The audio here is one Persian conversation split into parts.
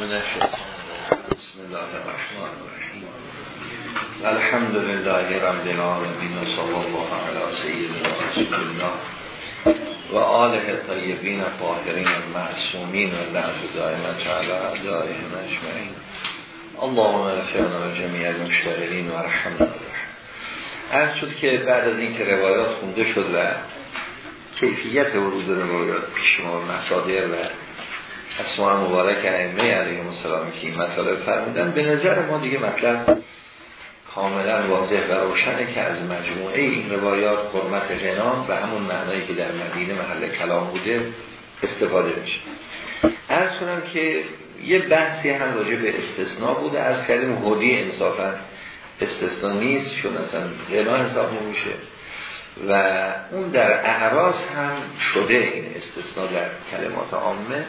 من بسم الله الرحمن الرحیم الحمد لله رب العالمین. و صلی الله علی سیدنا رسول الله و آله طیبین طاهرین المعصومین و لعنت دائمت علی اعدائهم اجمعین. اللهم ارفعنا و جمیع المشتغلین و رحمنا عرض شد که بعد از اینکه روایات خونده شد و کیفیت ورود روایات پیش ما مصادر و اسماء مبارک ائمه علیهم السلام که این مطالب فرمودن به نظر ما دیگه مطلب کاملا واضح و روشنه که از مجموعه این روایات حرمت غنا و همون معنایی که در مدینه محل کلام بوده استفاده میشه. ارز کنم که یه بحثی هم راجع به استثناء بوده. از کردیم هودی انصافا استثناء نیست چون اصلا غنا حساب نمیشه. و اون در اعراض هم شده این استثناء در کلمات عامه.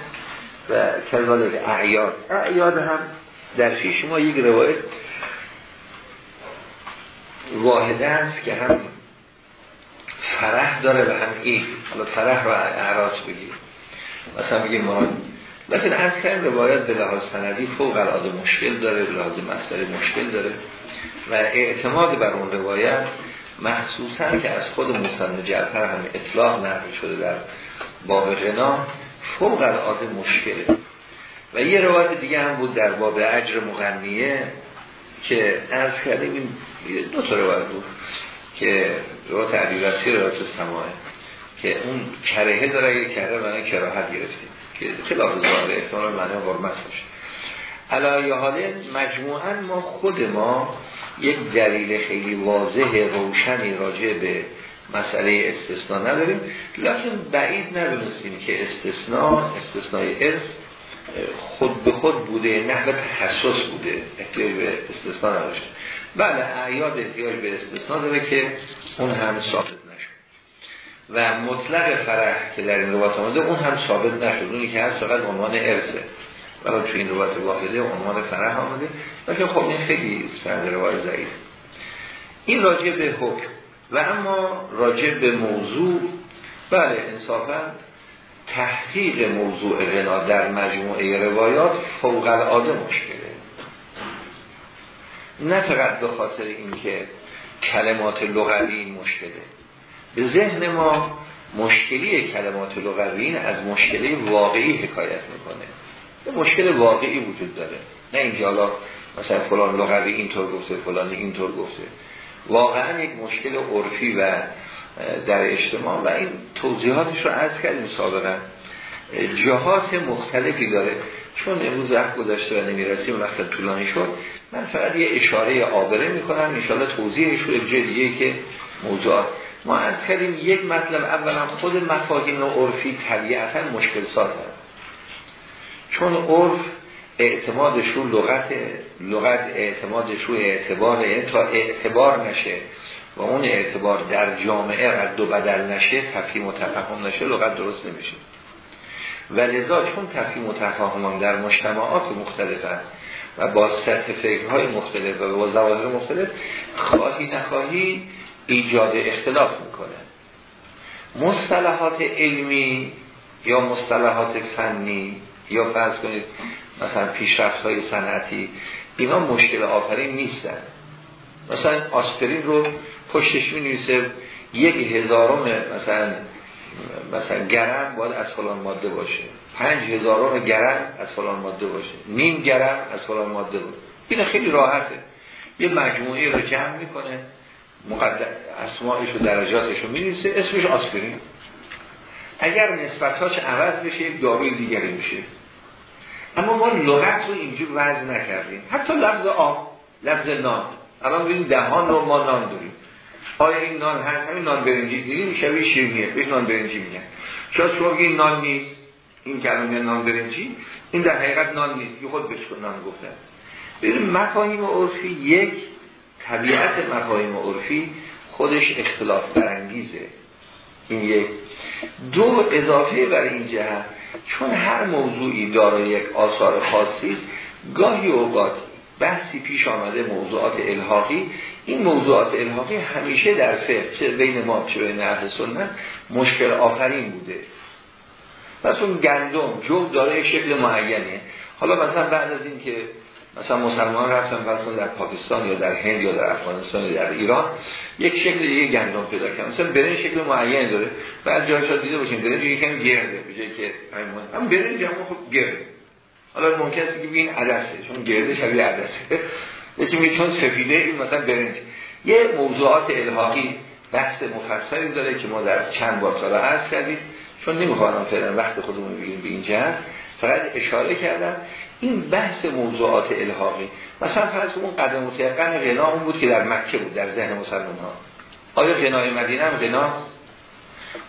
و کذالک اعیاد. اعیاد هم. در پیش ما یک روایت واحده است که هم فرح داره و هم این حالا فرح و اعراض بگیر مثلا بگیم ما لیکن از کردن روایت به لحاظ سندی فوق العاده مشکل داره به لحاظ مصدر مشکل داره. و اعتماد بر اون روایت مخصوصا که از خود مصنف جعفر هم اطلاق نقل شده در باب غنا فوق العاده مشکله. و یه روایت دیگه هم بود در باب اجر مغنیه که از کردیم این دو تا روایت بود که روایت عبیرسی روایت سماه که اون کرهه داره یه کره معنی کراحت گرفتیم که خلاف ظاهر احتمال معنی برمت باشه. علایه حاله مجموعا ما خود ما یک دلیل خیلی واضح روشنی راجع به مسئله استثناء نداریم. لیکن بعید ندونستیم که استثناء استثناء ارث خود به خود بوده نحوه تخصص بوده. احتیاج به استثناء نداشته. بله اعیاد احتیاج به استثناء داره که اون هم ثابت نشد. و مطلق فرح که در این روایت آمده اون هم ثابت نشد. اونی که هست فقط عنوان ارثه. ولی تو این روایت واحده عنوان فرح آمده. لیکن خب این خیلی سند روایت ضعیف. این راجع به حکم. و اما راجع به موضوع بله انصافا تحقیق موضوع غنا در مجموعه روایات فوق العاده مشکله. نه فقط به خاطر اینکه کلمات لغوی مشکله. به ذهن ما مشکلی کلمات لغوی از مشکلی واقعی حکایت می‌کنه. یه مشکل واقعی وجود داره. نه اینکه حالا مثلا فلان لغوی اینطور گفته فلان اینطور گفته. واقعا یک مشکل عرفی و در اجتماع و این توضیحاتش رو عرض کردیم سابقا. جهات مختلفی داره. چون امروز وقت گذاشته و نمی‌رسیم وقت طولانی شد من فقط یه اشاره آبره می‌کنم. انشاءالله توضیحش رو جدیه که موضوع. ما از کردیم یک مطلب اولا خود مفاهیم عرفی طبیعتا مشکل ساز چون عرف اعتمادش رو لغت لغت اعتمادش رو اعتبار تا اعتبار نشه و اون اعتبار در جامعه رد و بدل نشه تفهیم و تفهم نشه لغت درست نمیشه. و لذا چون تفهیم و تفاهم در مجتمعات مختلف هست و با سطح فکرهای مختلف و با ظواهر مختلف خواهی نخواهی ایجاد اختلاف می‌کنه. مصطلحات علمی یا مصطلحات فنی یا فرض کنید مثلا پیشرفت های صنعتی اینا مشکل آفرین نیستن. مثلا آسپرین رو پشتش می نویسه یک هزارم مثلا مثلا گرم باید از فلان ماده باشه. پنج هزارم گرم از فلان ماده باشه. نیم گرم از فلان ماده باشه. این خیلی راحته. یه مجموعه رو جمع می‌کنه مقدر اسمایش و درجاتش رو می اسمش آسپرین. اگر نسبتاش عوض بشه یک داروی دیگری میشه. اما ما لغت رو اینجور وضع نکردیم. حتی لفظ آب لفظ نان. الان ببینید دهان رو ما نان داریم. آیا این نان هست؟ همین نان برنجی. دیدیم شبیه شیرینیه بهش نان برنجی میگن شاید شما بگید نان نیست. این کلمه نان برنجی. این در حقیقت نان نیست. یه خود بهش نان گفتن ببینید مفاهیم عرفی یک طبیعت مفاهیم عرفی خودش اختلاف برانگیزه. این یک. دو اضافه بر این جهت چون هر موضوعی دارای یک آثار خاصی است گاهی اوقات بحثی پیش آمده موضوعات الحاقی. این موضوعات الحاقی همیشه در فقه بین ما چه بین اهل سنت مشکل آفرین بوده. پس اون گندم جو داره شکل معینه. حالا مثلا بعد از این که مثلا مسلمان رفتن فرض در پاکستان یا در هند یا در افغانستان یا در ایران یک شکل دیگه گندم پیدا کنه مثلا برنج شکل معین داره. بعد جاهاشا دیده باشیم برنج یکم گرده به جایی که هم برنج هم خب گرده. حالا ممکن است که ببین عدسه چون گرده شبیه عدسه. یکی میگه چون سفیده این مثلا برنج. یه موضوعات الهاقی بحث مفصلی داره که ما در چند بار عرض کردیم. چون نمی‌خوام فعلا وقت خودمون بگیم به این جهت. فقط اشاره کردم این بحث موضوعات الهاقی مثلا فرض اون قدم متیقن غنا اون بود که در مکه بود در ذهن مسلمان ها آیا غنای مدینه هم غناست؟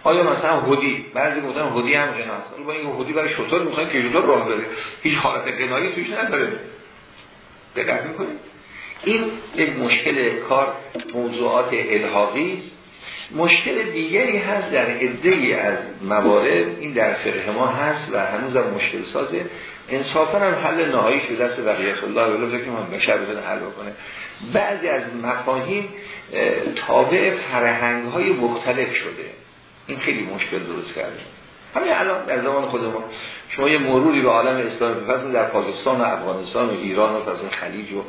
آیا مثلا هودی؟ بعضی گفتن هودی هم غناست. با این هودی برای شطور می‌خواین که شطور راه بره. هیچ حالت غنایی توش نداره. دقت می‌کنید؟ این یک مشکل کار موضوعات الهاقی است. مشکل دیگری هست در عده از موارد این در فقه ما هست و هنوز مشکل سازه. انصافا هم حل نهاییش به دست بقیت الله ولی که من بشر بزن حل بکنه. بعضی از مفاهیم تابع فرهنگ های مختلف شده. این خیلی مشکل درست کرده. همین الان در زمان خود ما. شما یه مروری به عالم اسلامی فصل در پاکستان و افغانستان و ایران و فصل خلیج و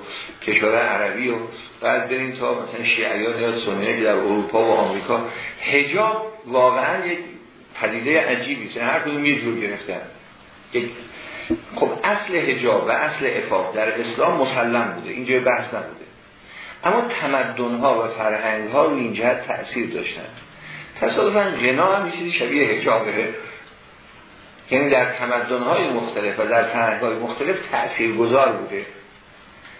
کشور عربی و بعد بریم تا مثلا شیعیان یا سنیه که در اروپا و آمریکا حجاب واقعا یک پدیده عجیبی است. هر کدوم یه جور گرفتن. خب اصل حجاب و اصل افاق در اسلام مسلم بوده. اینجا بحث نبوده. اما تمدن ها و فرهنگ ها رو این جهت تأثیر داشتن. تصادفا غنا هم چیزی شبیه حجابه. یعنی در تمدن های مختلف و در فرهنگ های مختلف تأثیر گذار بوده.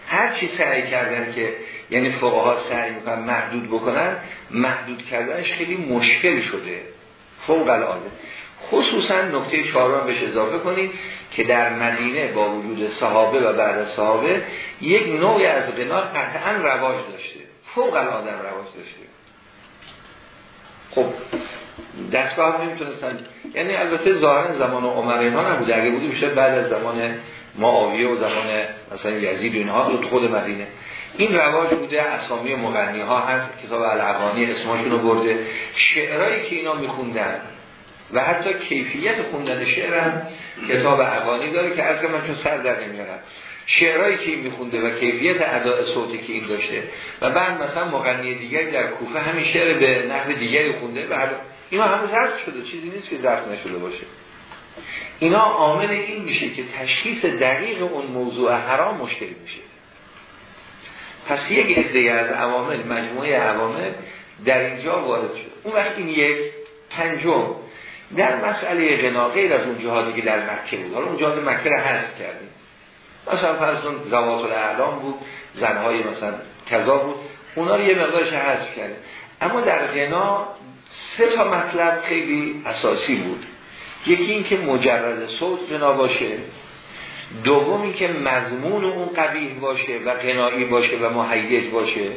هر چی سعی کردن که یعنی فقها سعی می‌کنن محدود بکنن محدود کردنش خیلی مشکل شده. فوق العاده. خصوصا نکته چهارم بهش اضافه کنید که در مدینه با وجود صحابه و بعد صحابه یک نوعی از غنا قطعا رواج داشته. فوق العاده رواج داشته. خب دستگاه هم نمی‌تونستن. یعنی البته ظاهرا زمان عمر اینا نبوده. اگه بوده میشه بعد از زمان معاویه و زمان مثلا یزید و اینها تو خود مدینه. این رواج بوده اسامی مغنی ها هست کتاب العقانی اسمشون رو برده. شعرهایی که اینا میخوندن و حتی کیفیت خوندن شعر کتاب اقانی داره که از من چون سر در نمیارم. شعرهایی که این میخونده و کیفیت اداء صوتی که این داشته. و بعد مثلا مغنی دیگری در کوفه همین شعر به نحو دیگری خونده. و اینا همه ضبط شده چیزی نیست که ضبط نشده باشه. اینا عامل این میشه که تشخیص دقیق اون موضوع حرام مشکلی میشه. پس یک عده از عوامل مجموعه عوامل در اینجا وارد شد. اون وقتی یک پنجم. در مسئله غنا غیر از اون جهادی که در مکه بود. حالا اون جهاد مکه رو حذف کردیم. مثلا فرضون زوات الاعلام بود زنهای مثلا کذا بود. اونا رو یه مقدارش حذف کردیم. اما در غنا سه تا مطلب خیلی اساسی بود. یکی این که مجرد صوت غنا باشه دوم این که مضمون اون قبیح باشه و غنایی باشه و محیج باشه.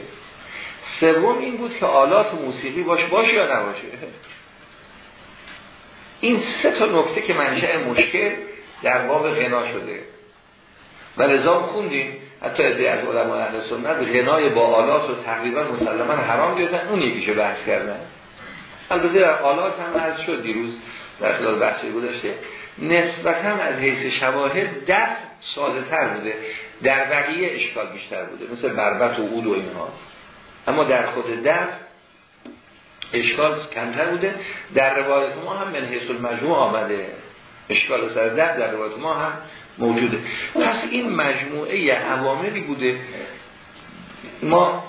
سوم این بود که آلات موسیقی باشه باشه یا نباشه. این سه تا نکته که منشأ مشکل در باب غنا شده. و لذا خوندیم حتی از علماء اهل سنت غنای با آلات رو تقریبا مسلما حرام گرفتن اون یکیشو بحث کردن. البته در آلات هم از شد دیروز در خلال بحثی گذاشته نسبتا از حیث شواهد دف ساده تر بوده در بقیه اشکال بیشتر بوده مثل بربت و اود و اینها. اما در خود دف اشکال کمتر بوده. در روایت ما هم من حیث المجموع آمده. اشکال سر در در روایت ما هم موجوده. پس این مجموعه عواملی بوده. ما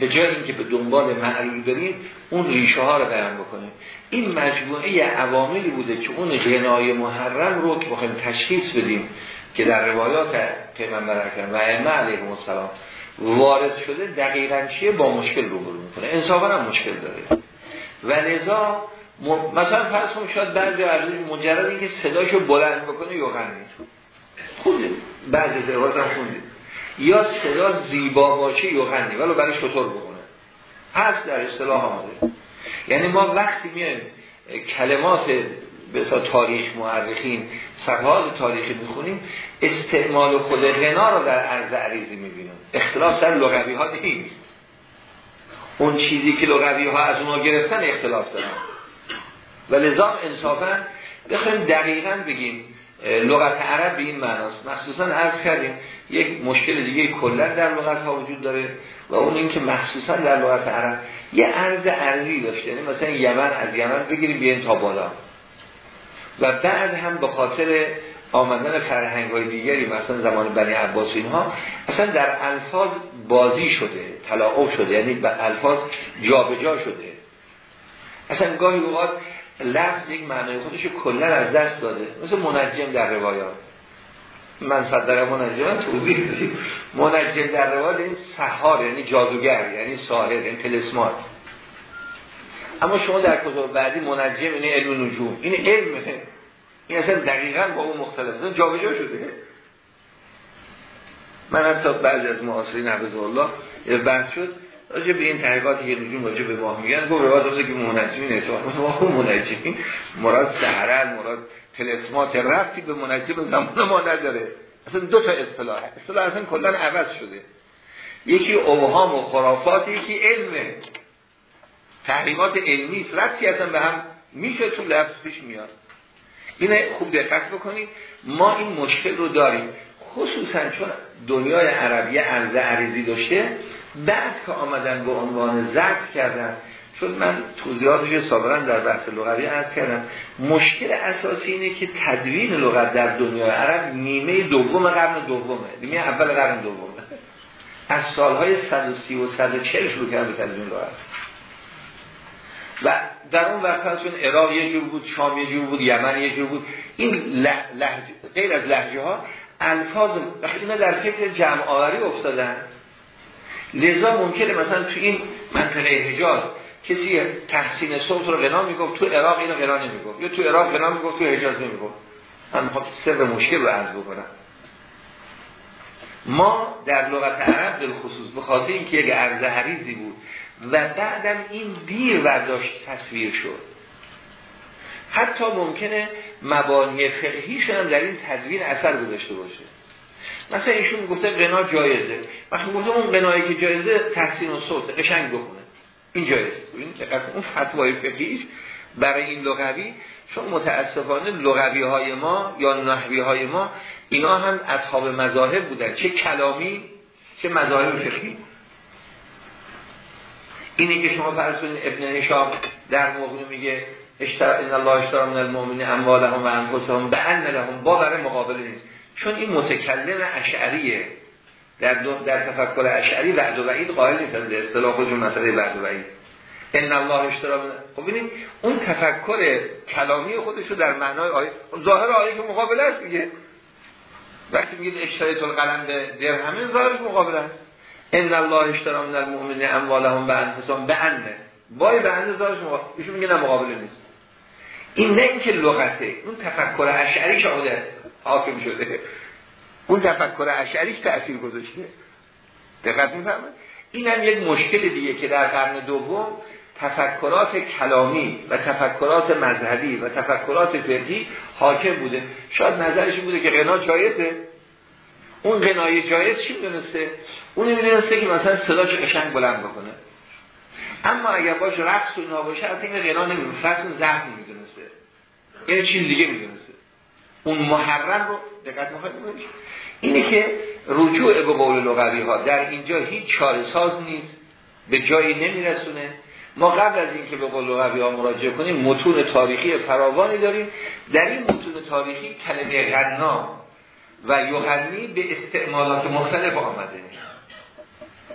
به جای اینکه به دنبال معلول بریم اون ریشه ها رو بیان بکنیم. این مجموعه عواملی بوده که اون غنای محرم رو که بخوایم تشخیص بدیم که در روایات پیغمبر اکرم و ائمه علیهم السلام وارد شده دقیقا چیه؟ با مشکل رو برو می‌کنه. انصافا هم مشکل داره. و لذا مثلا فرض کنیم شاید بعضی عرضی مجرد اینکه صداشو بلند بکنه یغنی خونده. بعضی روایات هم یا صدا زیبا باشه یغنی ولو برای شطور بکنه. هست در اصطلاح آمده یعنی ما وقتی میایم کلمات به تاریخ مورخین صفحات تاریخی می‌خونیم استعمال خود غنا رو در عرض عریضی می‌بینیم. اختلاف سر لغوی ها نیست. اون چیزی که لغوی ها از اونها گرفتن اختلاف دارن. و لذا انصافا بخوایم دقیقا بگیم لغت عرب به این معناست. مخصوصا عرض کردیم یک مشکل دیگه کلا در لغت ها وجود داره و اون اینکه مخصوصا در لغت عرب یه عرض عرضی داشته. یعنی مثلا یمن از یمن بگیریم بیاین تا بالا. و بعد هم به خاطر آمدن فرهنگ های دیگری مثلا زمان بنی عباس اینها اصلا در الفاظ بازی شده تلاعب شده. یعنی به الفاظ جابجا جا شده. اصلا گاهی اوقات لفظ یک معنای خودش کلا از دست داده. مثل منجم در روایات. من صدر منجم توضیح منجم در روایات این سحار یعنی جادوگر یعنی ساهر یعنی تلسمات. اما شما در کتاب بعدی منجم اینه علم نجوم. این علمه. این اصلا دقیقا با اون مختلف. جابجا شده. من حتی بعضی از معاصرین حفظ الله بحث شد. راجع به این تحقیقاتی که نجوم راجع به ماه میگن گفت روایت روزه که منجمین اعتبار ما منجمین. مراد سهرن مراد تلسمات رفتی به منجم زمان ما نداره. اصلا دو تا اصطلاح اصطلاح اصلا کلا عوض شده. یکی اوهام و خرافات یکی علمه تحریمات علمی رفتی اصلا به هم میشه تو لفظ پیش میاد. اینه خوب دقت بکنید. ما این مشکل رو داریم. خصوصا چون دنیای عربیه عرض عریضی داشته بعد که آمدن به عنوان ضبط کردن چون من توضیحاتش سابقا در بحث لغوی عرض کردم. مشکل اساسی اینه که تدوین لغت در دنیای عرب نیمه دوم قرن دومه نیمه اول قرن دومه. از سالهای 130 و 140 شروع کردن به تدوین لغت. و در اون وقت چون عراق یه جور بود شام یه جور بود یمن یه جور بود. این لحجه غیر از لحجه ها الفاظ اینا در فکر جمع آوری افتادن. لذا ممکنه مثلا تو این منطقه حجاز کسی تحسین صوت رو غنا می‌گفت تو عراق اینو غنا نمی‌گفت. یا تو عراق غنا می‌گفت تو حجاز نمی‌گفت. من می‌خوام سر مشکل رو عرض بکنم. ما در لغت عرب در خصوص به خاطر اینکه یک عرض حریزی بود و بعدم این دیر برداشت تصویر شد. حتی ممکنه مبانی فقهی هم در این تدوین اثر گذاشته باشه. مثلا ایشون گفته قنا جایزه. وقتی گفته اون قنایی که جایزه تحسین و صوت قشنگ بخونه. این جایزه. این اون فتوای فقهیش برای این لغوی. چون متاسفانه لغوی های ما یا نحوی های ما اینا هم اصحاب مذاهب بودن. چه کلامی چه مذاهب فقهی. اینی که شما فرض کنید ابن هشام در موقع میگه اشترا ان الله اشترا من المؤمنین اموالهم و انفسهم بان لهم. با برای مقابله نیست. چون این متکلم اشعریه. در در تفکر اشعری وعد و وعید قائل نیست در اصطلاح خودشون مسئله وعد و وعید. ان الله اشترا خب ببینید اون تفکر کلامی خودش رو در معنای آیه ظاهر آیه که مقابله است دیگه. وقتی میگید اشترایت القلم به درهمه ظاهرش مقابله است. ان الله اشترا من المؤمنین اموالهم و انفسهم بعنه وای به ظاهرش مقابله ایشون میگه نه مقابله نیست. این نه اینکه لغته اون تفکر اشعری شده حاکم شده. اون تفکر اشعریش تأثیر گذاشته. دقت می‌فهمه این هم یک مشکل دیگه که در قرن دوم تفکرات کلامی و تفکرات مذهبی و تفکرات فقهی حاکم بوده. شاید نظرش بوده که غنا جایزه. اون غنای جایز چی می‌دونسته؟ اون می‌دونسته که مثلا صدا چه قشنگ بلند بکنه. اما اگر باش رقص و اینا باشه از این غنا نمی‌دونه. فرض زخم نمی‌دونسته چیز دیگه می‌دونسته. اون محرم رو دقت می‌خواید اینه که رجوع به قول لغوی ها در اینجا هیچ چاره ساز نیست به جایی نمیرسونه. ما قبل از اینکه به قول لغوی ها مراجعه کنیم متون تاریخی فراوانی داریم. در این متون تاریخی کلمه غنا و یغنی به استعمالات مختلف آمده.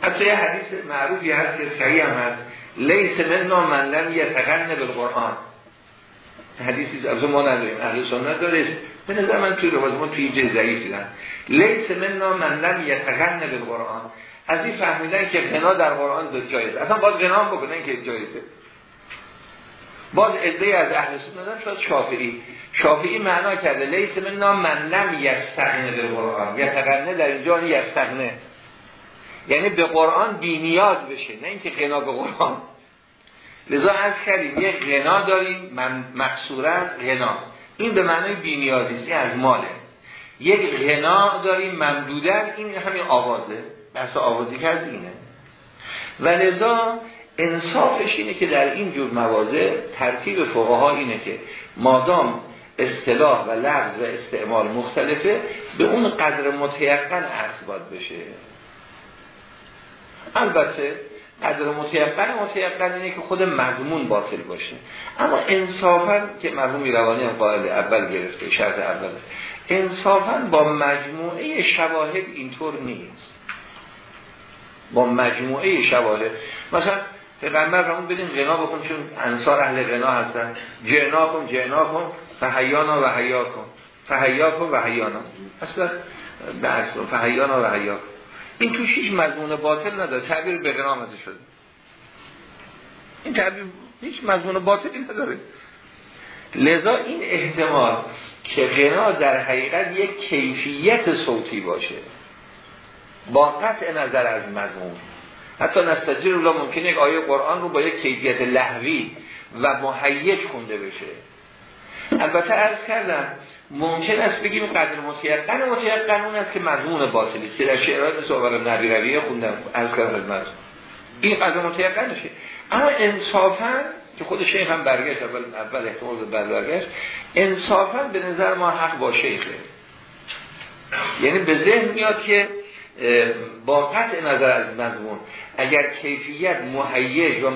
حتی یه حدیث معروفی هست که صحیح هم هست. لیس منا من لم یتغن بالقرآن حدیثی از ما نداریم اهل سنت داره به نظر من توی روایت ما توی جه ضعیف دیدن. لیس منا من لم یتغن بالقرآن از این فهمیدن که غنا در قرآن دو جایزه. اصلا باید غنا بکنن که جایزه. باز عده از اهل سنت شاید شافعی. شافعی معنا کرده لیس منا من لم یستغنه بالقرآن یتغنه در اینجا یستغنه. یعنی به قرآن بینیاز بشه نه اینکه غنا به قرآن. لذا از کردیم یه غنا داریم مقصورا غنا. این به معنای بینیازی از ماله. یک غنا داریم ممدودن این همین آوازه. بحث آوازی که از اینه. و لذا انصافش اینه که در این جور موازه ترتیب فقها اینه که مادام اصطلاح و لفظ و استعمال مختلفه به اون قدر متیقن عرض بشه. البته قدر متیقن متیقن اینه که خود مضمون باطل باشه. اما انصافا که مرحوم روانی قائل اول گرفته شرط اول. انصافا با مجموعه شواهد اینطور نیست. با مجموعه شواهد. مثلا پیغمبر اون بدین غنا بکن چون انصار اهل غنا هستن. جعنا کن جعنا کن. فحیانا و حیا کن. فحیا کن و حیانا. اصلا درس فحیانا و حیا کن. این توش هیچ مضمون باطل نداره تعبیر به غنا آمده شده. این تعبیر هیچ مضمون باطلی نداره. لذا این احتمال که غنا در حقیقت یک کیفیت صوتی باشه با قطع نظر از مضمون. حتی نستجیر الله ممکنه یک آیه قرآن رو با یک کیفیت لحوی و محیج خونده بشه. البته عرض کردم ممکن است بگیم قدر متیقن متیقن اون است که مضمون باطلی است. که در مثل آور نبی رویه خوندم عرض کردم خدمت. این قدر متیقنشه اما انصافا که خود شیخ هم برگشت اول, اول احتمال برگشت انصافا به نظر ما حق با شیخه. یعنی به ذهن میاد که با قطع نظر از مضمون اگر کیفیت محیج و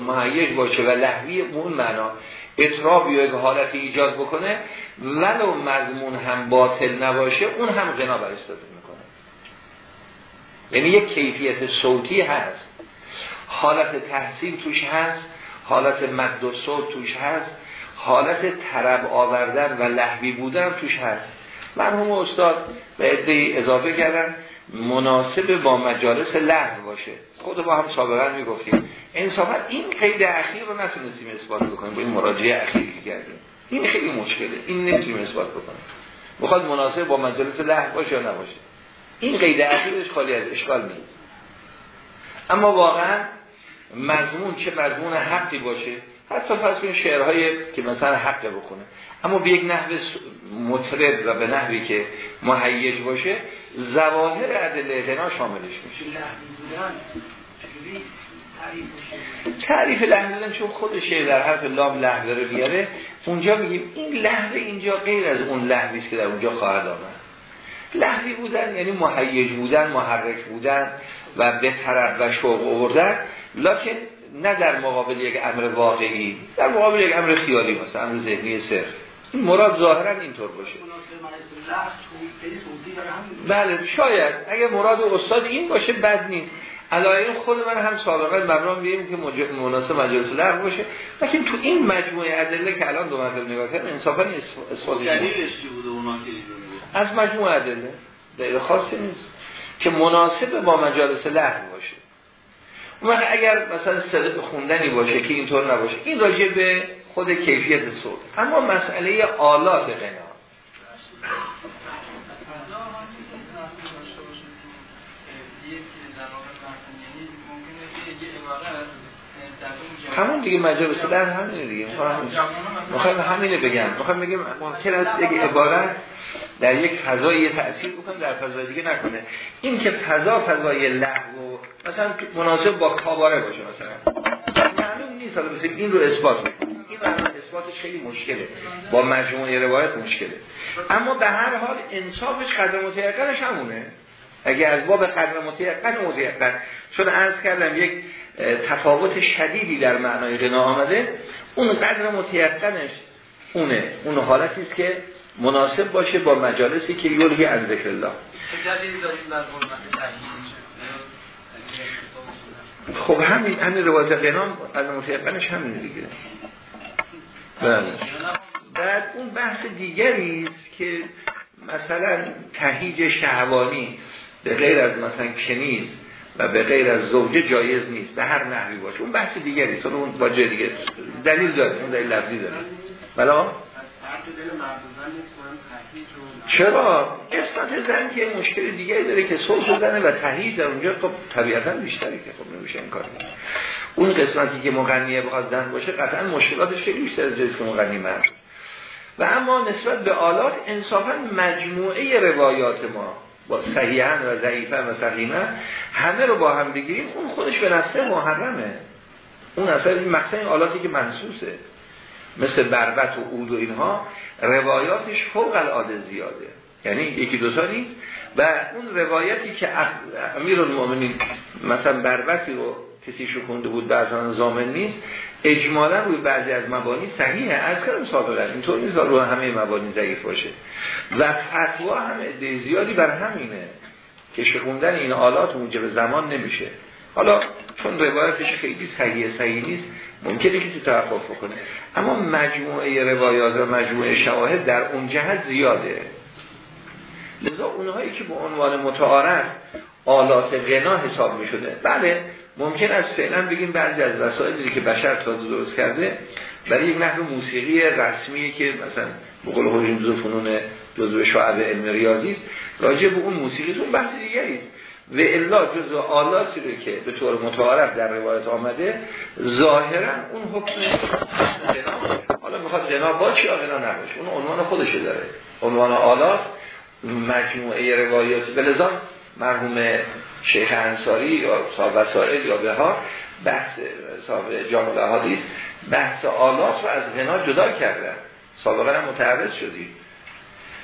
محیج باشه و لحوی اون معنا اطراب یا حالت ایجاد بکنه ولو مضمون هم باطل نباشه اون هم غنا بر استفاده می‌کنه. یعنی یک کیفیت صوتی هست. حالت تحصیل توش هست حالت مد و صوت توش هست حالت طرب آوردن و لحوی بودن توش هست. مرحوم استاد به عده اضافه کردن مناسب با مجالس لحو باشه. خود با هم سابقا می‌گفتیم. انصافا این قید اخیر رو نتونستیم اثبات بکنیم. با این مراجعه اخیری که کردیم. این خیلی مشکله. این نمی‌تونیم اثبات بکنیم. بخواد مناسب با مجالس لحو باشه یا نباشه. این قید اخیرش خالی از اشکال نیست. اما واقعا مضمون چه مضمون حقی باشه؟ حتی فرض کنید شعرهایی که مثلا حق بکنه اما به یک نحو مطرب و به نحوی که مهیج باشه زواهر عدل غنا شاملش میشه. تعریف لحظه چون خود شعر در حرف لام لحظه رو بیاره. اونجا میگیم این لحظه اینجا غیر از اون لحظه که در اونجا خواهد آمد. لحظی بودن یعنی مهیج بودن محرک بودن و به طرف و شوق آوردن. لکن نه در مقابل یک امر واقعی در مقابل یک امر خیالی مثلا امر ذهنی صرف. این مراد ظاهرا اینطور باشه. بله شاید. اگر مراد استاد این باشه بد نیست. علایه خود من هم سابقا مبرام بیم که مناسب مجلس لغو باشه. لیکن تو این مجموعه ادله که الان دو مرتبه نگاه کردم انصافا اثبات از مجموعه ادله. دلیل خاصی نیست که مناسب با مجالس لغو باشه. اون اگر مثلا صدق خوندنی باشه که اینطور نباشه این راجع به خود کیفیت صوت اما مسئله آلات غنا. همون دیگه مجالس در همینه دیگه. می‌خوایم همینه بگم. می‌خوایم بگیم ممکن است یک عبارت در یک فضای تأثیر بکنه در فضای دیگه نکنه. این که فضا فضای لغو مثلا مناسب با کاباره باشه مثلا. معلوم نیست حالا این رو اثبات می‌کنیم این رو اثباتش خیلی مشکله. با مجموعه روایت مشکله. اما به هر حال انصافش قدر متیقنش همونه. اگه از باب قدر متیقن متیقن. چون عرض کردم یک تفاوت شدیدی در معنای غنا آمده. اون قدر متیقنش اونه. اون حالتی است که مناسب باشه با مجالسی که یلهی از ذکر الله. خب همین همین روایت قنام از متیقنش همین دیگه. بله. بعد اون بحث دیگری است که مثلا تهیج شهوانی به غیر از مثلا کنیز و به غیر از زوجه جایز نیست به هر نحوی باشه. اون بحث دیگری است. اون جای دیگه دلیل داره اون دلیل لفظی داره. بلا چرا؟ قسمت زن که مشکل دیگری داره که صلح زنه و تهیج در اونجا. خب طبیعتا بیشتری که خب نمیشه این کار اون قسمتی که مغنیه بخواد زن باشه قطعا مشکلاتش خیلی بیشتر از که مغنی مرد. و اما نسبت به آلات انصافا مجموعه روایات ما با صحیحن و ضعیفن و سقیمن همه رو با هم بگیریم اون خودش به نفسه محرمه. اون اصلا مقصد این آلاتی که منصوصه. مثل بربت و عود و اینها روایاتش فوق العاده زیاده. یعنی یکی دو تا نیست. و اون روایتی که امیر المؤمنین مثلا بربتی رو کسی شکونده بود بعضان زامن نیست اجمالا روی بعضی از مبانی صحیحه. از کردم سابقا اینطور نیست رو همه مبانی ضعیف باشه. و فتوا هم زیادی بر همینه که شکوندن این آلات موجب زمان نمیشه. حالا چون روایتش خیلی صحیح صحیح نیست ممکنه کسی توقف بکنه. اما مجموعه روایات و مجموعه شواهد در اون جهت زیاده. لذا اونهایی که به عنوان متعارف آلات غنا حساب می شده بله ممکن است فعلا بگیم بعضی از وسایلی که بشر تازه درست کرده برای یک نحو موسیقی رسمی که مثلا به قول حجیم فنون جزو شعب علم ریاضی است راجع به اون موسیقی تو بحث دیگری است. و الا جزو آلاتی رو که به طور متعارف در روایت آمده ظاهرا اون حکم حالا می‌خواد غنا باشه یا غنا نباشه؟ اون عنوان خودشه داره. عنوان آلات مجموعه روایات. بلزان مرحوم شیخ انصاری یا صاحب وسائل یا بهار بحث صاحب جامع احادیث بحث آلات رو از غنا جدا کردن. سابقا هم متعرض شدید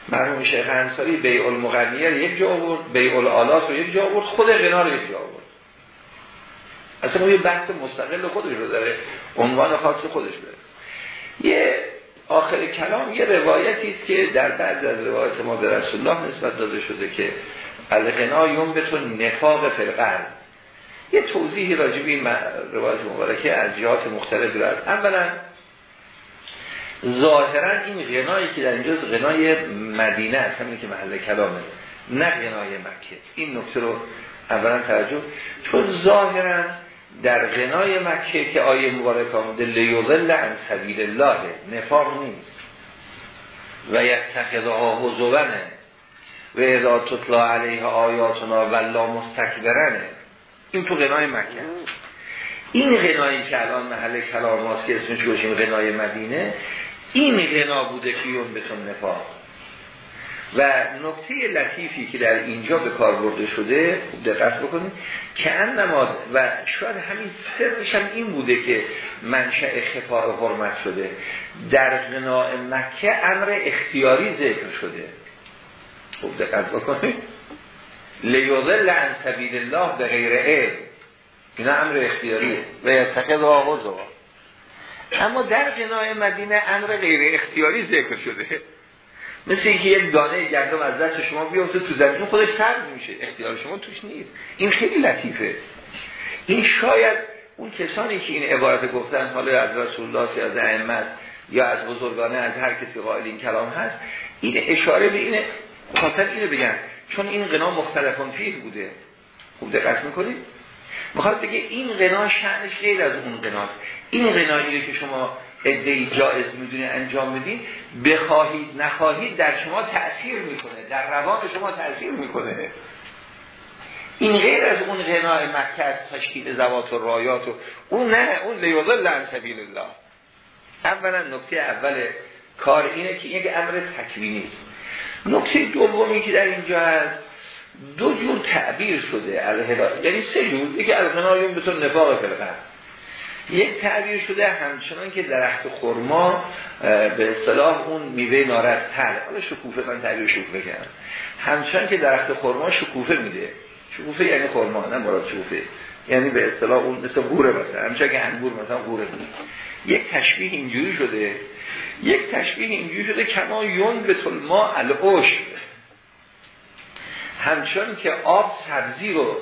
مرحوم شیخ انصاری بیع المغنیه یک جا آورد بیع الالات رو یک جا آورد خود غنا رو یک جا آورد. اصلا یه بحث مستقل خودش رو داره عنوان خاص خودش داره. یه آخر کلام یه روایتی است که در بعض از روایت ما به رسول الله نسبت داده شده که الغنا یوم به تو نفاق فرقل یه توضیحی راجبی روایت مبارکه از جهات مختلف دارد اولا ظاهرا این غنایی که در اینجاست غنای مدینه است همین که محل کلامه نه غنای مکه. این نکته رو اولا توجه. چون ظاهرا در غنای مکه که آیه مبارک آمده لیوزل عن سبیل الله نفاق نیست. و یتخذها حضوانه و اذا تطلا علیه آیاتنا ولا مستکبرنه این تو غنای مکه این غنایی که الان محل کلام ماست که اسمش گوشیم غنای مدینه این غنا بوده که یون بتون نفاق. و نکته لطیفی که در اینجا به کار برده شده خوب دقت بکنید که انما و شاید همین سرش هم این بوده که منشأ خفاء حرمت شده. در غناء مکه امر اختیاری ذکر شده. خوب دقت بکنید. لیوزل عن سبیل الله به غیر علم. اینا امر اختیاریه. و یتقض آغاز اما در غنای مدینه امر غیر اختیاری ذکر شده. مثل اینکه یک دانه گندم از دست شما بیفته تو زمین خودش سرد میشه. اختیار شما توش نیست. این خیلی لطیفه. این شاید اون کسانی که این عبارت گفتن حالا از رسول الله از ائمه یا از بزرگانه از هر کسی قائل این کلام هست این اشاره به اینه. خاصا اینو بگن چون این غنا مختلفان فیه بوده. خوب دقت می‌کنید؟ می‌خواد بگه این غنا شأنش غیر از اون غناست. این غنایی که شما ادهی جایز می‌دونی انجام میدین بخواهید نخواهید در شما تأثیر می‌کنه در روان شما تأثیر می‌کنه. این غیر از اون غنای مکه تشکیل زوات و رایات و اون نه اون لیوزل لن سبیل الله. اولا نکته اول کار اینه که یک امر تکوینی است نکته دومی که در اینجا هست دو جور تعبیر شده یعنی سه جور. یکی الغنایون به طور نفاق فرقه یک تعبیر شده همچنان که درخت خرما به اصطلاح اون میوه نارس تر حالا شکوفه من تعبیر شکوفه کردم. همچنان که درخت خرما شکوفه میده. شکوفه یعنی خرما نه مراد شکوفه. یعنی به اصطلاح اون مثل گوره مثلا. همچنان که انگور مثلا گوره میده. یک تشبیه اینجوری شده. یک تشبیه اینجوری شده کما یون به ما الوش همچنان که آب سبزی رو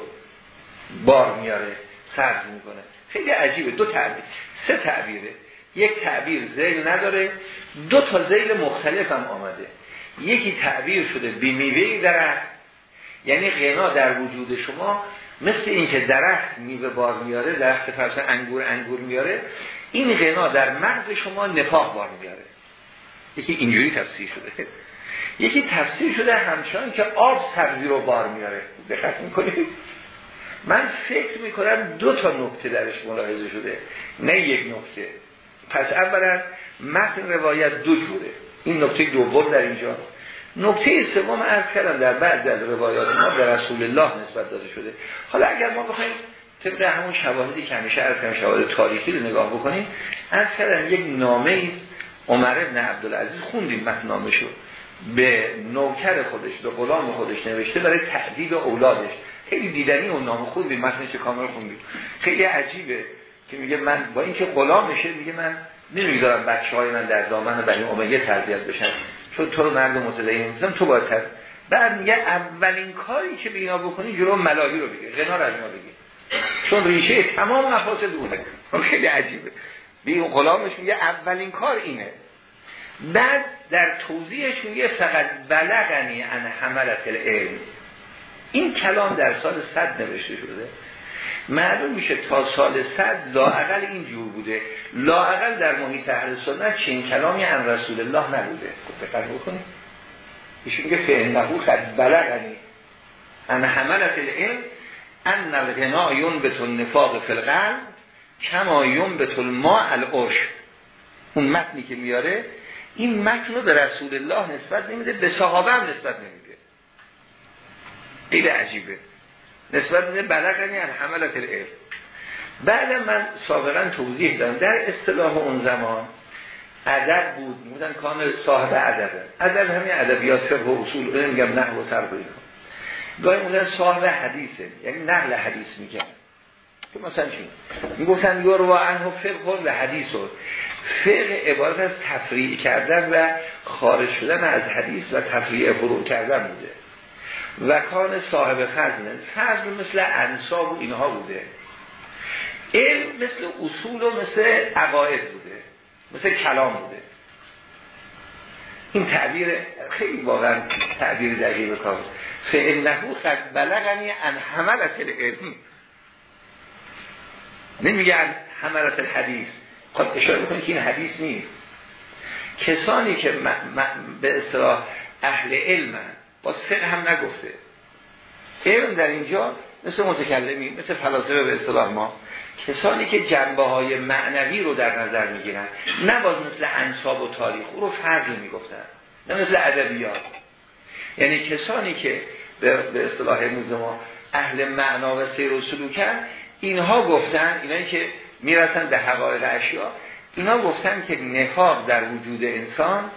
بار میاره سبز می‌کنه. خیلی عجیبه. دو تعبیر. سه تعبیره. یک تعبیر زیل نداره. دو تا زیل مختلف هم آمده. یکی تعبیر شده بیمیوه درخت. یعنی غنا در وجود شما. مثل اینکه درخت میوه بار میاره درخت فرض انگور انگور میاره این غنا در مغز شما نفاق بار میاره. یکی اینجوری تفسیر شده. یکی تفسیر شده همچنان که آب سبزی رو بار میاره. دقت می‌کنید؟ من فکر می‌کنم دو تا نکته درش ملاحظه شده. نه یک نکته. پس اولا متن روایت دو جوره. این نکته دوم در اینجا. نکته سوم عرض کردم در بعد از روایات ما در رسول الله نسبت داده شده. حالا اگر ما بخوایم طبق همون شواهدی که همیشه از کردم شواهد تاریخی رو نگاه بکنیم از کردم یک نامه است عمر ابن عبدالعزیز خوندیم متنامشو به نوکر خودش به غلام خودش نوشته برای تعدیب اولادش. خیلی دیدنی اون نام خوندیم متنش کامل خوندیم. خیلی عجیبه که میگه من با اینکه غلامشه میگه من نمی‌ذارم بچه های من در دامن بنی امیه تربیت بشن. چون تو رو مرد متدین میزم تو باید تر. بعد میگه اولین کاری که به اینا بکنی جلو ملاهی رو بگه غنا رو از اینا بگه چون ریشه تمام مفاسد اونه خب خیلی عجیبه. به غلامش میگه اولین کار اینه. بعد در توضیحش میگه فقط بلغنی ان حملت العلم. این کلام در سال صد نوشته شده. معلوم میشه تا سال صد لاعقل این جور بوده. لاعقل در محیط اهل سنت چین کلامی ان رسول الله نبوده. خب دقت بکنید. ایشون میگه فعنه خد بلغنی ان حملت العلم ان الغنا ینبت النفاق فی القلب کما ینبت الماء العش اون متنی که میاره این متن رو به رسول الله نسبت نمیده به صحابه هم نسبت نمیده. خیلی عجیبه. نسبت میده بلغنی از حملت العلم بعد من سابقا توضیح دادم. در اصطلاح اون زمان ادب بود. میگن کان صاحب ادبه ادب همین ادبیات فقه و اصول. میگم نحو و صرف اینا. گاهی میگن صاحب حدیثه. یعنی نقل حدیث میگن. که مثلا چی؟ می‌گفتن یورو عنه فقه و حدیث و فقه عبارت از تفریع کردن و خارج شدن از حدیث و تفریع فروع کردن بوده. و کان صاحب فضل فضل مثل انصاب و اینها بوده. علم مثل اصول و مثل عقاید بوده. مثل کلام بوده. این تعبیر خیلی واقعا تعبیر دقیق کار فعنهو قد بلغنی ان حملت العلم. نمیگن حملت الحدیث. خب اشاره بکنید که این حدیث نیست. کسانی که به اصطلاح اهل علم باز فقه هم نگفته. علم در اینجا مثل متکلمی مثل فلاسفه به اصطلاح ما کسانی که جنبه های معنوی رو در نظر می‌گیرن نه باز مثل انصاب و تاریخ او رو فرضی می‌گفتن نه مثل ادبیات. یعنی کسانی که به اصطلاح امروز ما اهل معنا و سیر و سلوکن اینها گفتن اینایی که می‌رسن به حقایق اشیا اینا گفتن که نفاق در وجود انسان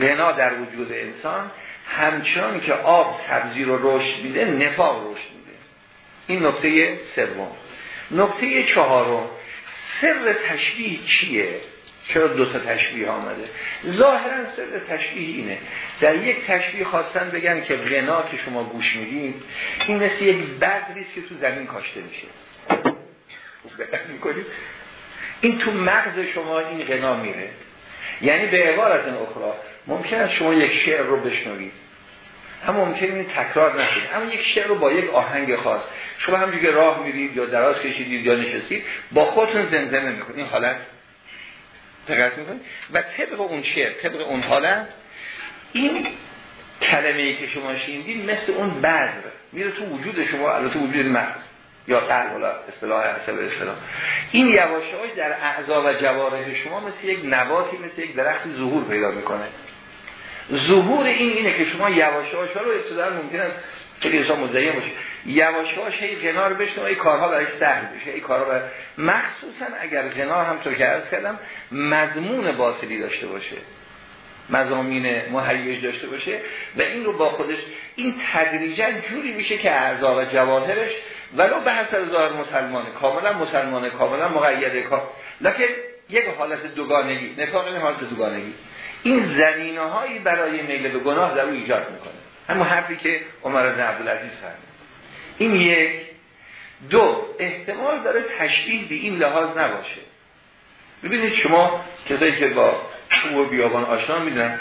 بنا در وجود انسان همچنان که آب سبزی رو رشد میده نفاق رشد میده. این نکته سوم. نکته چهارم سر تشبیه چیه؟ چرا دو تا تشبیه آمده؟ ظاهرا سر تشبیه اینه. در یک تشبیه خواستن بگن که غنا که شما گوش میدین این مثل یک بذریست که تو زمین کاشته میشه. این تو مغز شما این غنا میره. یعنی به عبارت اخرى ممکن است شما یک شعر رو بشنوید. اما ممکن این تکرار نشید اما یک شعر رو با یک آهنگ خاص. شما همونجوری راه میرید یا دراز کشیدید یا نشستید با خودتون زمزمه می‌کنید. این حالت دقت می‌کنید؟ و طبق اون شعر طبق اون حالت این کلمه ای که شما شنیدید مثل اون بذر. میره تو وجود شما البته وجود مغز. یا قلب اصطلاح اصل اصطلاح این یواشهاش در اعضا و جوارح شما مثل یک نباتی مثل یک درختی ظهور پیدا می‌کنه. ظهور این اینه که شما یواشهاش رو ابتدا ممکن است خیلی انسان مزین باشه. یواشهاش هی غنا رو بشنوه ای کارها برای سهل بشه. ای کارها برای مخصوصا اگر غنا هم تو که عرض کردم مضمون باطلی داشته باشه. مزامین مهیج داشته باشه و این رو با خودش این تدریجا جوری میشه که اعضا و جواهرش ولو به حسب ظاهر مسلمانه کاملا مسلمانه کاملا مقیده کار. لکه یک حالت دوگانگی نفاق این حالت دوگانگی. این زمینه هایی برای میل به گناه در او ایجاد می‌کنه. همون حرفی که عمر بن عبدالعزیز فرمود. این یک. دو احتمال داره تشبیه به این لحاظ نباشه. ببینید شما کسایی که با کوه بیابان آشنا می‌دونن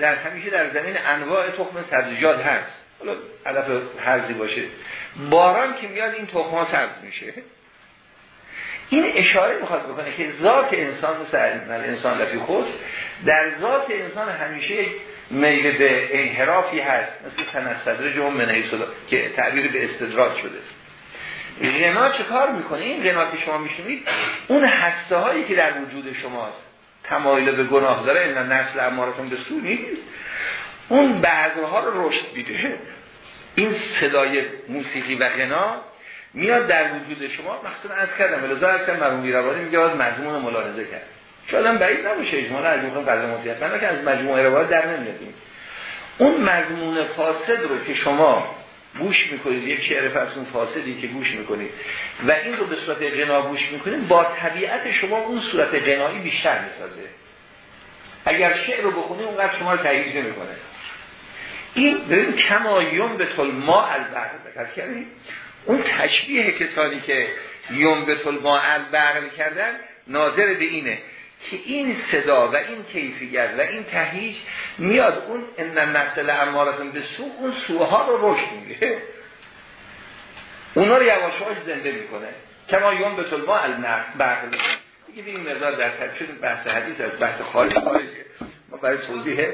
در همیشه در زمین انواع تخم سبزیجات هست. حالا هدف هرزی باشه. باران که میاد این تخم ها سبز میشه. این اشاره می‌خواد بکنه که ذات انسان مثل انسان لفی خود در ذات انسان همیشه میل به انحرافی هست مثل سنستدر جمع منعی که تعبیر به استدراج شده. غنا چه کار می‌کنه؟ این غنا که شما میشونید اون هسته هایی که در وجود شماست. تمایل به گناه داره این نسل امارتون به سونی اون بعضها رو رشد میده. این صدای موسیقی و غنا میاد در وجود شما. مخصوصا از کردم از کردم مرحوم روانی میگه باید مضمون ملاحظه کرد. شاید بعید نباشه اجمالا از می‌خوام قضا مطلق که از مجموعه روایات در نمیادیم اون مضمون فاسد رو که شما گوش می‌کنید یک شعر فصل فاسدی که گوش می‌کنید و این رو به صورت غنا گوش می‌کنید با طبیعت شما اون صورت غنایی بیشتر می‌سازه. اگر شعر رو بخونید اونقدر شما رو تایید نمی‌کنه. این ببین کمایون به طول ما البقل دقت کردید اون تشبیه کسانی که یوم به طول ما البقل کردن ناظر به اینه که این صدا و این کیفیت و این تهیج میاد. اون ان النفس لامارتون به سو اون سوها رو رشد میده. اونا رو یواشاش زنده می‌کنه. کما یوم به طول ما البقل دیگه این مقدار در شد بحث حدیث از بحث خارج خارجه. ما برای توضیح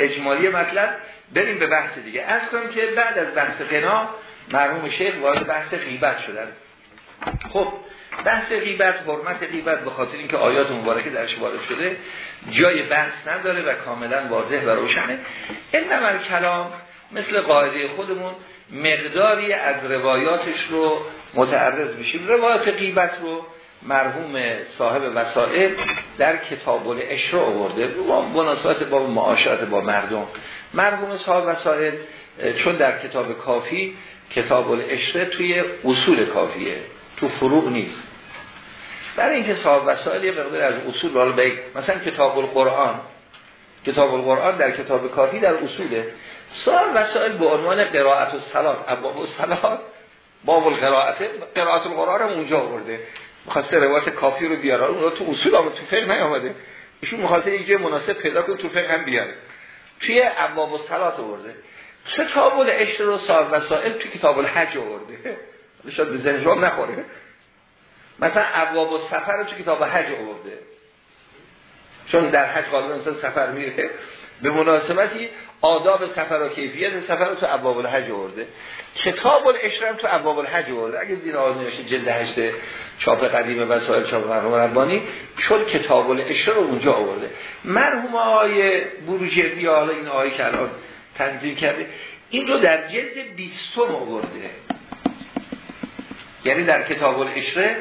اجمالی مطلب بریم به بحث دیگه. از کنیم که بعد از بحث قنا مرحوم شیخ وارد بحث غیبت شدن. خب بحث غیبت حرمت غیبت به خاطر اینکه آیات مبارکه درش وارد شده جای بحث نداره و کاملا واضح و روشنه. این کلام مثل قاعده خودمون مقداری از روایاتش رو متعرض میشیم. روایات غیبت رو مرحوم صاحب وسائل در کتاب الاشرا آورده. با مناسبت با معاشرت با مردم. مرحوم صاحب وسائل چون در کتاب کافی کتاب الاشره توی اصول کافیه. تو فروغ نیست. برای اینکه صاحب وسائل یه مقدار از اصول رو بگی مثلا کتاب القرآن. کتاب القرآن در کتاب کافی در اصوله. صاحب وسائل به عنوان قرائت و سلات ابواب و باب القرائت قرائت القرآن هم اونجا آورده. می‌خواسته روایت کافی رو بیاره. اون تو اصول آمده تو فقه نیامده. ایشون می‌خواسته یک جای مناسب پیدا کنه تو فقه هم بیاره. توی ابواب و سلات آورده کتاب الاشتر و صاحب وسائل تو کتاب الحج آورده. شاید به ذهن نخوره. مثلا ابواب و سفر رو تو کتاب حج آورده. چون در حج غالبا انسان سفر میره. به مناسبتی آداب سفر و کیفیت سفر تو ابواب الحج آورده. کتاب الاشرم تو ابواب الحج آورده. اگه زیر نوشته جلد هشت چاپ قدیم وسائل چاپ مرحوم ربانی چون کتاب الاشرم رو اونجا آورده. مرحوم آقای بروجردی حالا این آقای که الان تنظیم کرده این رو در جلد 20 آورده. یعنی در کتاب الاشره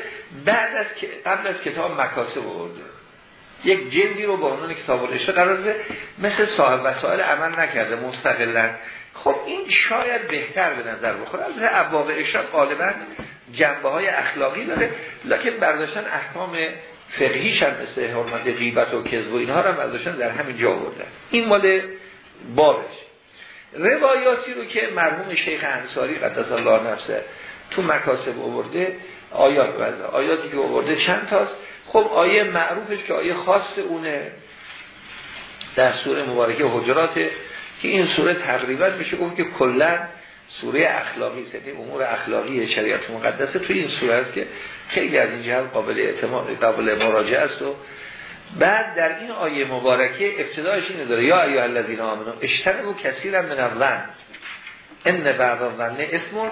بعد از قبل از کتاب مکاسب آورده. یک جلدی رو با عنوان کتاب الاشره قرار ده مثل صاحب وسائل عمل نکرده مستقلا. خب این شاید بهتر به نظر بخوره. از ابواب اشراق غالبا جنبه های اخلاقی داره. لکن برداشتن احکام فقهیش هم مثل حرمت غیبت و کذب و اینها رو برداشتن در همین جا آوردن این مال بابش. روایاتی رو که مرحوم شیخ انصاری قدس الله نفسه تو مکاسب آورده آیات آیاتی که آورده چند تاست؟ خب آیه معروفش که آیه خاص اونه در سوره مبارکه حجرات که این سوره تقریبا میشه گفت که کلا سوره اخلاقی است. یعنی امور اخلاقی شریعت مقدسه. توی این سوره است که خیلی از این جهت قابل اعتماد قابل مراجعه است و بعد در این آیه مبارکه ابتدایش اینه داره. یا ایها الذین آمنو اشتروا کثیرا من الظن. ان بعض الظن اسم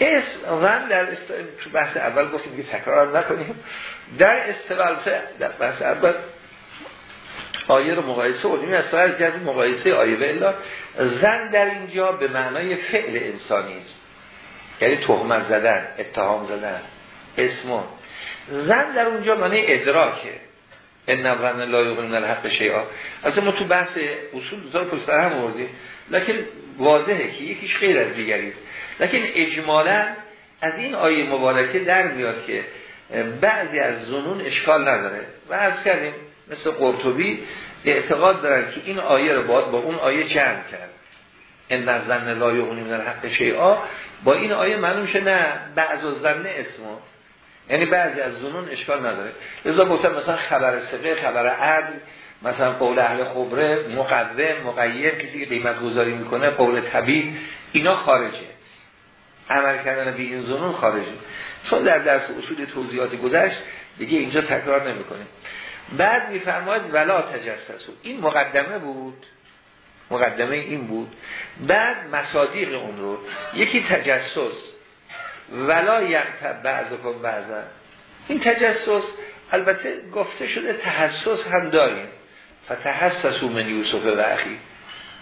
اسم ظن در است... بحث اول گفتیم که تکرار نکنیم. در اصطلاح در بحث اول آیه رو مقایسه بودیم از از جز مقایسه آیه و الا زن در اینجا به معنای فعل انسانی است. یعنی تهمت زدن اتهام زدن اسمون زن در اونجا معنی ادراکه. ان ظن لا یغنی الحق شیئا. از ما تو بحث اصول زار پشت هم آوردیم. لکن واضحه که یکیش غیر از دیگری است. لکن اجمالا از این آیه مبارکه در میاد که بعضی از زنون اشکال نداره. و از کردیم مثل قرطبی اعتقاد دارن که این آیه رو باید با اون آیه جمع کرد. ان زن لا یغنی من الحق شیئا. با این آیه معلوم شه نه بعض زن اسمو یعنی بعضی از زنون اشکال نداره. لذا گفتم مثلا خبر سقه خبر عدل مثلا قول اهل خبره مقدم مقیم کسی که قیمت گذاری می‌کنه قول طبیب اینا خارجه. عمل کردن به این زنون خارجه. چون در درس اصول توضیحات گذشت دیگه اینجا تکرار نمی‌کنه بعد میفرماید ولا تجسسو این مقدمه بود. مقدمه این بود. بعد مصادیق اون رو. یکی تجسس. ولا یقتب بعضکم بعضا این تجسس البته گفته شده تحسس هم داریم. فتحسسو من یوسف و اخی.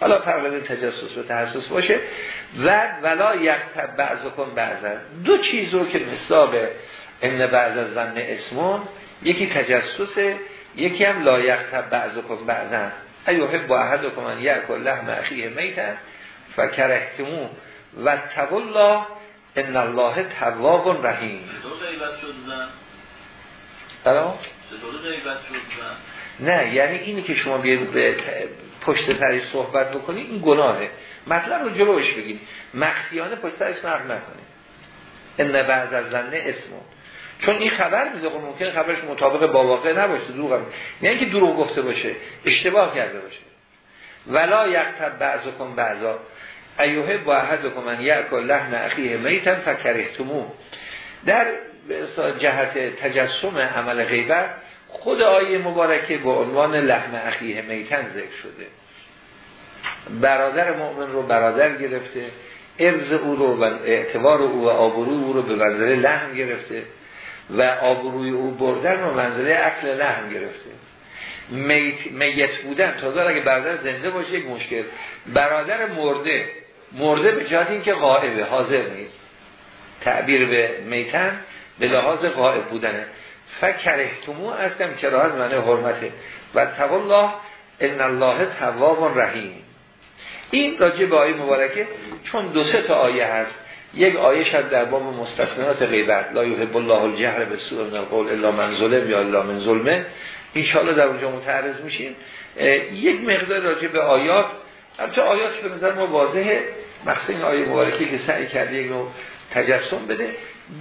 حالا فرق بین تجسس و تحسس باشه. و ولا یقتب بعضکم بعضا دو چیز رو که مصداق ان بعض از زن اسمون یکی تجسسه یکی هم لایقتب بعضکم بعضن ایوهب با احدکم ان یأکل لحم اخیه میتن فکرهتمو و الله ان الله تواب رحیم. نه یعنی اینی که شما بیاید به پشت سرش صحبت بکنید این گناهه. مطلب رو جلوش بگید مخفیانه پشت سرش نقل نکنید ان بعض از زنه اسمو چون این خبر میده خب ممکنه خبرش مطابق با واقع نباشه دروغ هم نه اینکه دروغ گفته باشه اشتباه کرده باشه. ولا یقتب بعضکم بعضا. ایوه با احدکم من یأکل لحم اخیه میتن فکرهتمو. در جهت تجسم عمل غیبت خود آیه مبارکه با عنوان لحم اخیه میتن ذکر شده. برادر مؤمن رو برادر گرفته ارز او رو و اعتبار او و آبروی او رو به منزله لحم گرفته و آبروی او بردن رو منزله اکل لحم گرفته. میت, میت بودن تا اگه برادر زنده باشه یک مشکل. برادر مرده مرده به جهت اینکه غائبه حاضر نیست. تعبیر به میتن به لحاظ غائب بودنه فکرهتمو ازدم کراهت معنی حرمته؟ و الله ان الله تواب رحیم. این راجع به آیه مبارکه چون دو سه تا آیه هست. یک آیه شد در باب مستثنیات غیبت. لا یحب الله الجهر به سوء من القول الا من ظلم یا الا من ظلمه. ان در اونجا متعرض میشیم. یک مقدار راجع به آیات البته آیات به نظر ما واضحه. مقصد این آیه مبارکی که سعی کرده یک نوع تجسم بده.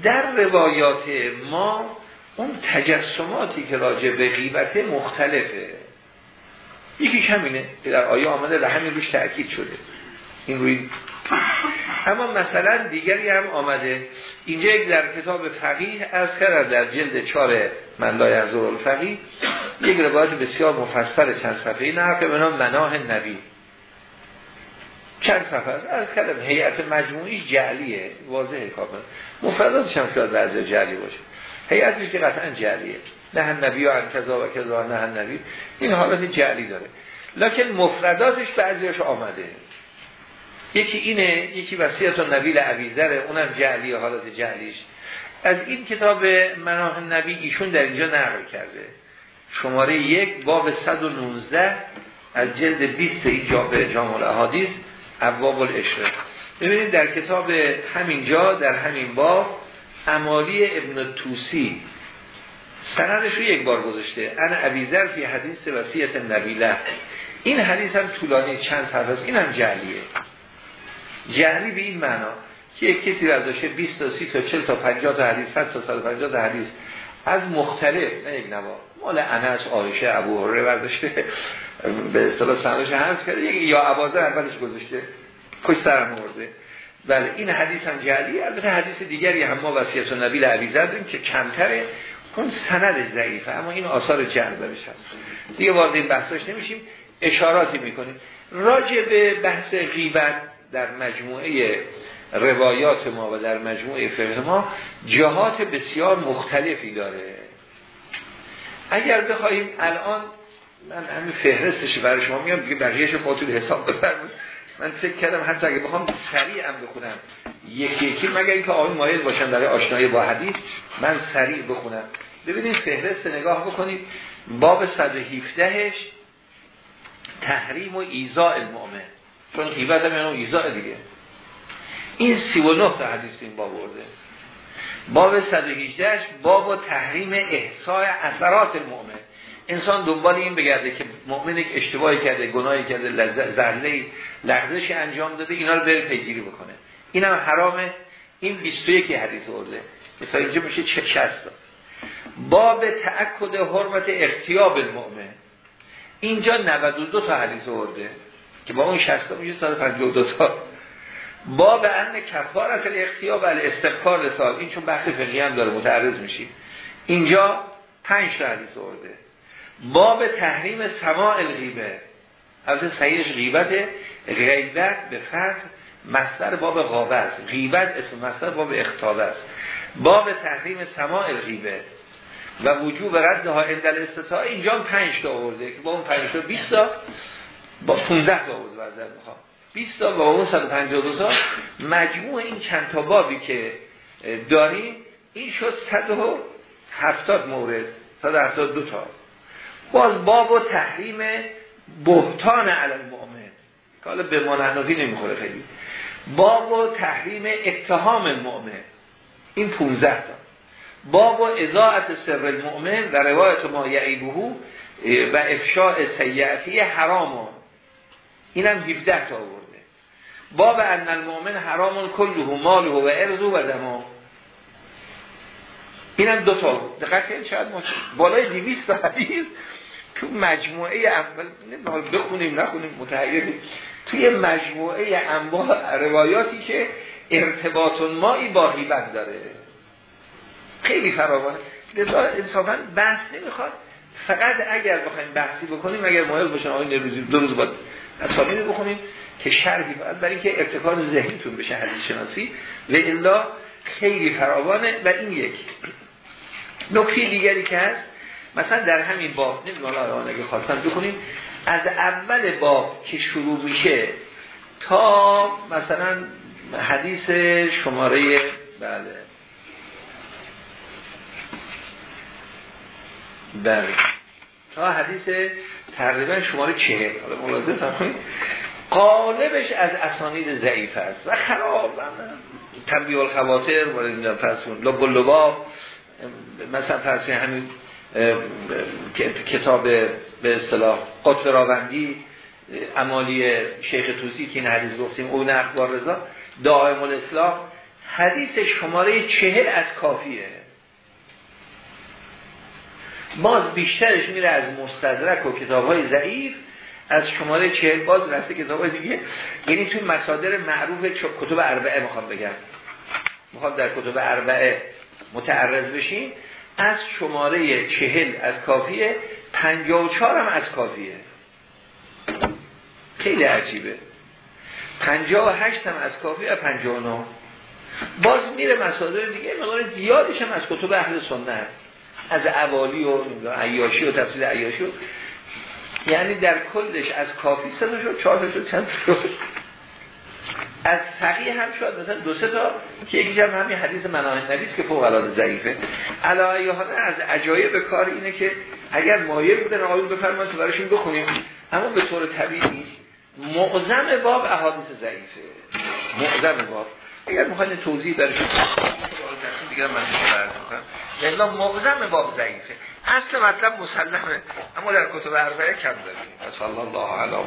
در روایات ما اون تجسماتی که راجع به غیبت مختلفه. یکیش همینه که در آیه آمده و همین روش تأکید شده. این روی اما مثلا دیگری هم آمده. اینجا یک در کتاب فقیه از کرد در جلد چار من لای از الفقیه یک روایت بسیار مفصل چند صفحه. نقل به نام مناه نبی. چند صفحه است؟ از کردم هیئت مجموعی جعلیه. واضحه کامل. مفرداتش هم شاید بعضی جعلی باشه. هیئتش که قطعا جعلیه. نه نبی و کذا و کذا نه نبی این حالت جعلی داره. لکن مفرداتش بعضیش آمده. یکی اینه یکی وصیت و نبیل عبیزره اونم جعلی حالت جعلیش. از این کتاب مناه نبی ایشون در اینجا نقل کرده. شماره یک باب 119 از جلد 20 این جامعه جامع الاحادیث. ابواب الاشره ببینید در کتاب همینجا در همین باب امالی ابن توسی سندش رو یک بار گذاشته. انا عبیزر فی حدیث وسیعت نبیله. این حدیث هم طولانی چند صفحه است. این هم جعلیه. جعلی به این معنا که یک کسی داشته 20 تا 30 تا 40 تا 50 تا حدیث 100 تا 150 تا حدیث از مختلف نه یک نوا مال انس عایشه ابو هرره برداشته. به اصطلاح سندش حذف کرده. یا اباظه اولش گذاشته. کش سرم آورده بله این حدیث هم جعلی. البته حدیث دیگری هم ما وصیت نبی عبی زدیم که کمتره. اون سند ضعیفه اما این آثار جعل هست. دیگه وارد این بحثاش نمیشیم. اشاراتی می‌کنیم. راجع به بحث غیبت در مجموعه روایات ما و در مجموعه فقه ما جهات بسیار مختلفی داره. اگر بخوایم الان من همین فهرستش برای شما میگم دیگه بقیهش خودتون حساب بفرمایید. من فکر کردم حتی اگه بخوام سریع هم بخونم یکی یکی مگر اینکه آقای مایل باشم برای آشنایی با حدیث من سریع بخونم. ببینید فهرست نگاه بکنید باب 117 تحریم و ایزا المؤمن. چون غیبت هم یعنی ایزا دیگه. این 39 تا حدیث این باب برده باب 118 باب و تحریم احسای اثرات المؤمن انسان دنبال این بگرده که مؤمن یک اشتباهی کرده گناهی کرده زرله لغزش انجام داده اینا رو بره پیگیری بکنه. این هم حرامه. این 21 حدیث ورده. مثلا اینجا میشه چه 60 باب تأکد حرمت اختیاب المؤمن. اینجا 92 تا حدیث ورده که با اون 60 میشه 152 تا. باب ان کفارت الاختیاب الاستغفار لسال این چون بحث فقهی هم داره متعرض میشیم. اینجا 5 تا حدیث ورده باب تحریم سماع الغیبه. البته صحیحش غیبت غیبت به فرق مصدر باب غابه است. غیبت اسم مصدر باب اختابه است. باب تحریم سماع الغیبه و وجوب رد ها اندل استطاع اینجا 5 تا آورده. که با اون 5 تا 20 تا با 15 تا آورده. وزن می‌خوام. 20 تا با اون 152 تا مجموع این چند تا بابی که داریم این شد 170 مورد 172 تا. باز باب و تحریم بهتان علی المؤمن. که حالا به منحنفی نمی‌خوره خیلی. باب و تحریم اتهام المؤمن این 15 تا. باب و ازاعت سر المؤمن و روایت ما یعیبهو و افشاء سیعتی حرام. اینم 17 تا آورده باب ان المؤمن حرام کله ماله و ارزو و دما اینم دو تا. دقیق این شاید بالای 200 تا حدیث. تو مجموعه اول بخونیم نخونیم متحیریم. توی مجموعه انواع روایاتی که ارتباط مایی با غیبت داره. خیلی فراوانه. لذا انصافا بحث نمی‌خواد. فقط اگر بخوایم بحثی بکنیم اگر مایل باشن آقای نروزی دو روز باید اسامی بخونیم. که شرحی باید برای اینکه ارتکار ذهنتون بشه حدیث شناسی. و الا خیلی فراوانه. و این یک نکته دیگری که هست مثلا در همین باب نمی‌دونم الان اگه خواستم بخونیم از اول باب که شروع میشه تا مثلا حدیث شماره بله. بله. تا حدیث تقریبا شماره چهه حالا ملاحظه فرمایید. قالبش از اسانید ضعیف است و خراب. تنبیه الخواطر فرسون لب لباب مثلا فرسون همین کتاب به اصطلاح قطب راوندی امالی شیخ توسی که این حدیث گفتیم اون اخبار رضا دائم الاصلاح حدیث شماره چهل از کافیه. باز بیشترش میره از مستدرک و کتاب های ضعیف از شماره چهل باز رسته کتاب دیگه. یعنی توی مصادر معروف کتب اربعه می‌خوام بگم. می‌خوام در کتب اربعه متعرض بشیم. از شماره چهل از کافیه. پنجا و هم از کافیه. خیلی عجیبه. پنجا و هشت هم از کافیه پنجا و نه؟ باز میره مصادر دیگه مقدار زیادش هم از کتب اهل سنت. از عوالی و عیاشی و تفسیر عیاشی و یعنی در کلش از کافی سه شد چهار شد چند شد. از فقیه هم شد مثلا دو سه تا که یکی هم همین حدیث مناه نبیست که فوق العاده ضعیفه. علاوه از عجایب کار اینه که اگر مایل بودن آقایون بفرمایید براشون بخونیم. اما به طور طبیعی معظم باب احادیث ضعیفه. معظم باب. اگر می‌خواین توضیح درش دیگه من یعنی معظم باب ضعیفه. اصل مطلب مسلمه. اما در کتب اربعه کم داریم. صلی الله علیه